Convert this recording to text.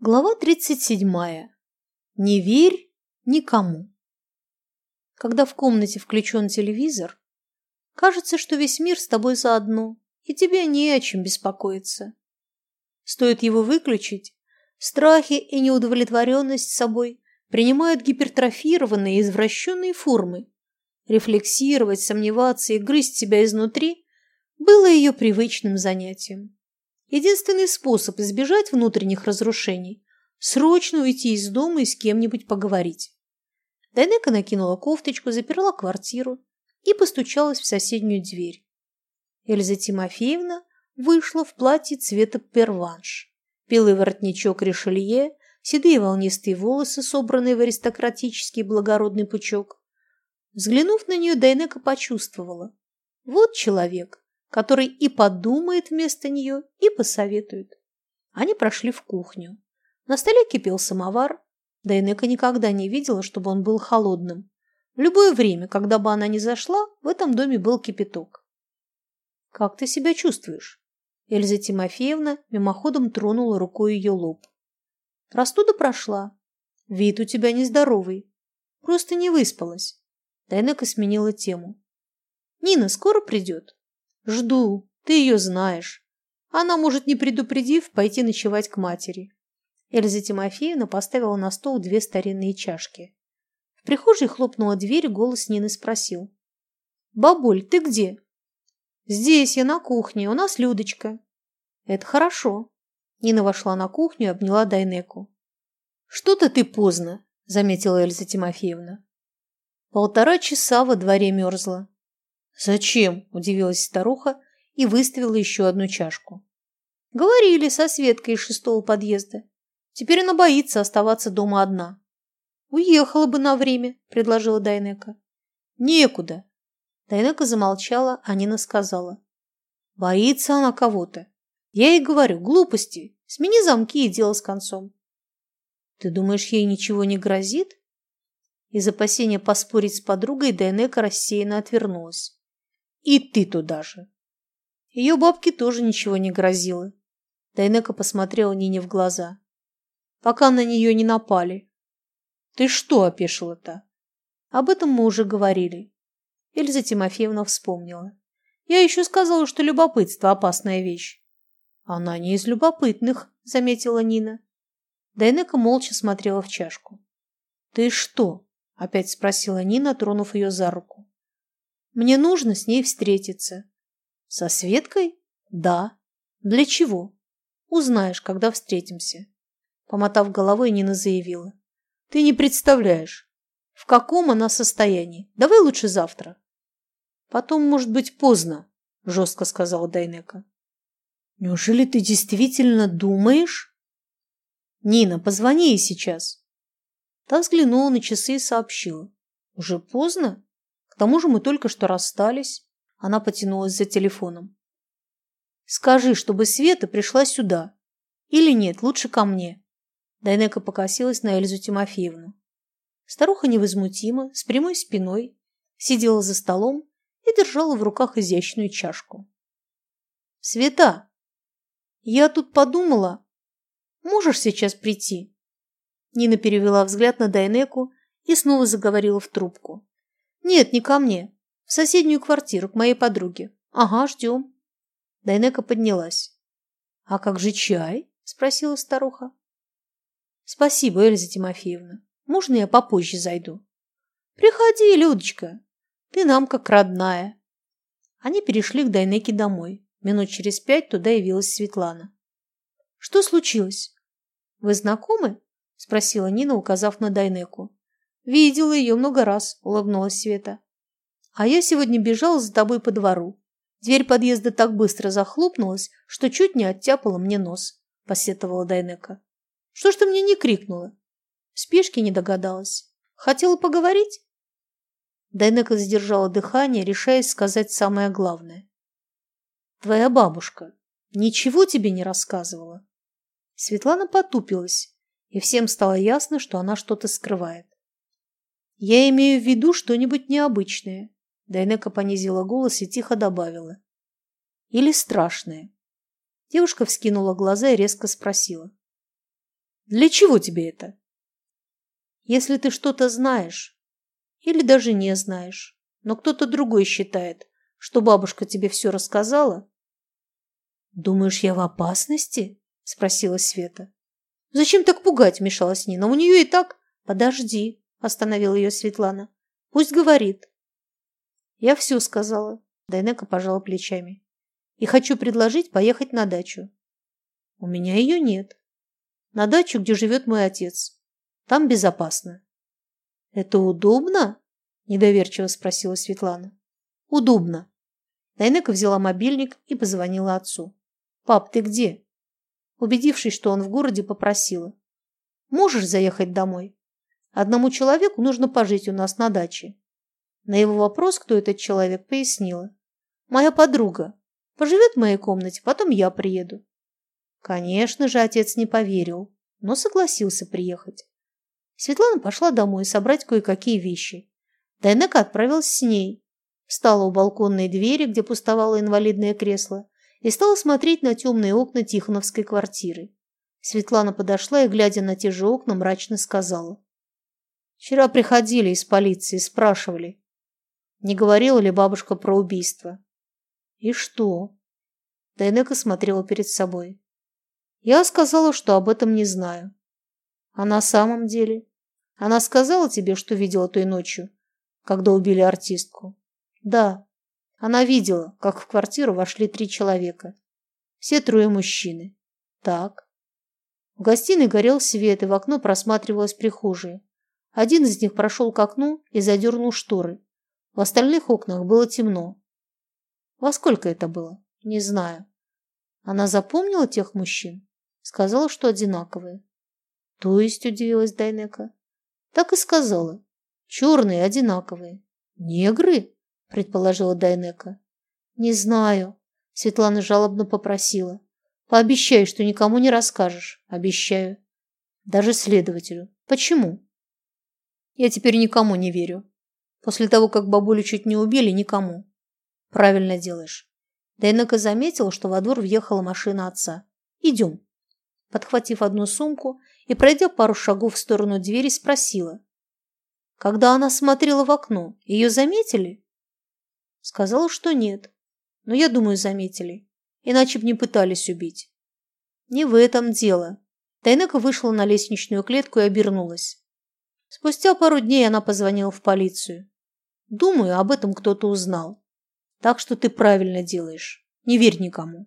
Глава 37. Не верь никому. Когда в комнате включен телевизор, кажется, что весь мир с тобой заодно, и тебе не о чем беспокоиться. Стоит его выключить, страхи и неудовлетворенность собой принимают гипертрофированные и извращенные формы. Рефлексировать, сомневаться и грызть себя изнутри было ее привычным занятием. Единственный способ избежать внутренних разрушений – срочно уйти из дома и с кем-нибудь поговорить. Дайнека накинула кофточку, заперла квартиру и постучалась в соседнюю дверь. Эльза Тимофеевна вышла в платье цвета перванш. Белый воротничок решелье, седые волнистые волосы, собранные в аристократический благородный пучок. Взглянув на нее, Дайнека почувствовала. Вот человек, который и подумает вместо нее, и посоветует. Они прошли в кухню. На столе кипел самовар. Дайнека никогда не видела, чтобы он был холодным. В любое время, когда бы она ни зашла, в этом доме был кипяток. «Как ты себя чувствуешь?» Эльза Тимофеевна мимоходом тронула рукой ее лоб. «Простуда прошла. Вид у тебя нездоровый. Просто не выспалась». Дайнека сменила тему. «Нина скоро придет?» Жду, ты ее знаешь. Она может, не предупредив, пойти ночевать к матери. Эльза Тимофеевна поставила на стол две старинные чашки. В прихожей хлопнула дверь, голос Нины спросил. «Бабуль, ты где?» «Здесь, я на кухне, у нас Людочка». «Это хорошо». Нина вошла на кухню и обняла Дайнеку. «Что-то ты поздно», — заметила Эльза Тимофеевна. Полтора часа во дворе мерзла. «Зачем?» – удивилась старуха и выставила еще одну чашку. «Говорили со Светкой из шестого подъезда. Теперь она боится оставаться дома одна». «Уехала бы на время», – предложила Дайнека. «Некуда». Дайнека замолчала, а Нина сказала. «Боится она кого-то. Я ей говорю, глупости. Смени замки и дело с концом». «Ты думаешь, ей ничего не грозит?» Из опасения поспорить с подругой Дайнека рассеянно отвернулась. И ты туда же. Ее бабке тоже ничего не грозило. Дайнека посмотрела Нине в глаза. Пока на нее не напали. Ты что опешила-то? Об этом мы уже говорили. Эльза Тимофеевна вспомнила. Я еще сказала, что любопытство – опасная вещь. Она не из любопытных, заметила Нина. Дайнека молча смотрела в чашку. Ты что? Опять спросила Нина, тронув ее за руку. Мне нужно с ней встретиться. Со Светкой? Да. Для чего? Узнаешь, когда встретимся. Помотав головой, Нина заявила. Ты не представляешь, в каком она состоянии. Давай лучше завтра. Потом, может быть, поздно, жестко сказала Дайнека. Неужели ты действительно думаешь? Нина, позвони ей сейчас. Та взглянула на часы и сообщила. Уже поздно? К тому же мы только что расстались. Она потянулась за телефоном. Скажи, чтобы Света пришла сюда. Или нет, лучше ко мне. Дайнека покосилась на Эльзу Тимофеевну. Старуха невозмутимо, с прямой спиной, сидела за столом и держала в руках изящную чашку. «Света, я тут подумала, можешь сейчас прийти?» Нина перевела взгляд на Дайнеку и снова заговорила в трубку. Нет, не ко мне. В соседнюю квартиру, к моей подруге. Ага, ждем. Дайнека поднялась. А как же чай? Спросила старуха. Спасибо, Эльза Тимофеевна. Можно я попозже зайду? Приходи, Людочка. Ты нам как родная. Они перешли к Дайнеке домой. Минут через пять туда явилась Светлана. Что случилось? Вы знакомы? Спросила Нина, указав на Дайнеку. Видела ее много раз, улыбнулась Света. А я сегодня бежала за тобой по двору. Дверь подъезда так быстро захлопнулась, что чуть не оттяпала мне нос, посетовала Дайнека. Что ж ты мне не крикнула? В спешке не догадалась. Хотела поговорить? Дайнека задержала дыхание, решаясь сказать самое главное. Твоя бабушка ничего тебе не рассказывала? Светлана потупилась, и всем стало ясно, что она что-то скрывает. Я имею в виду что-нибудь необычное. Дайнека понизила голос и тихо добавила. Или страшное. Девушка вскинула глаза и резко спросила. Для чего тебе это? Если ты что-то знаешь, или даже не знаешь, но кто-то другой считает, что бабушка тебе все рассказала. Думаешь, я в опасности? Спросила Света. Зачем так пугать, вмешалась Нина. У нее и так... Подожди, остановила ее Светлана. Пусть говорит. Я все сказала. Дайнека пожала плечами. И хочу предложить поехать на дачу. У меня ее нет. На дачу, где живет мой отец. Там безопасно. Это удобно? Недоверчиво спросила Светлана. Удобно. Дайнека взяла мобильник и позвонила отцу. Пап, ты где? Убедившись, что он в городе, попросила. Можешь заехать домой? Одному человеку нужно пожить у нас на даче. На его вопрос, кто этот человек, пояснила. Моя подруга. Поживет в моей комнате, потом я приеду. Конечно же, отец не поверил, но согласился приехать. Светлана пошла домой собрать кое-какие вещи. Дайнека отправилась с ней. Встала у балконной двери, где пустовало инвалидное кресло, и стала смотреть на темные окна Тихоновской квартиры. Светлана подошла и, глядя на те же окна, мрачно сказала. «Вчера приходили из полиции, спрашивали, не говорила ли бабушка про убийство. И что? Дайнека смотрела перед собой. Я сказала, что об этом не знаю. А на самом деле? Она сказала тебе, что видела той ночью, когда убили артистку? Да. Она видела, как в квартиру вошли три человека. Все трое мужчины. Так. В гостиной горел свет, и в окно просматривалась прихожая. Один из них прошел к окну и задернул шторы. В остальных окнах было темно. Во сколько это было? Не знаю. Она запомнила тех мужчин? Сказала, что одинаковые. То есть, удивилась Дайнека. Так и сказала. Черные, одинаковые. Негры? Предположила Дайнека. Не знаю. Светлана жалобно попросила. Пообещай, что никому не расскажешь. Обещаю. Даже следователю. Почему? Я теперь никому не верю. После того, как бабулю чуть не убили, никому. Правильно делаешь. Дайнека заметила, что во двор въехала машина отца. Идем. Подхватив одну сумку и пройдя пару шагов в сторону двери, спросила. Когда она смотрела в окно, ее заметили? Сказала, что нет. Но я думаю, заметили. Иначе бы не пытались убить. Не в этом дело. Дайнека вышла на лестничную клетку и обернулась. Спустя пару дней она позвонила в полицию. Думаю, об этом кто-то узнал. Так что ты правильно делаешь. Не верь никому.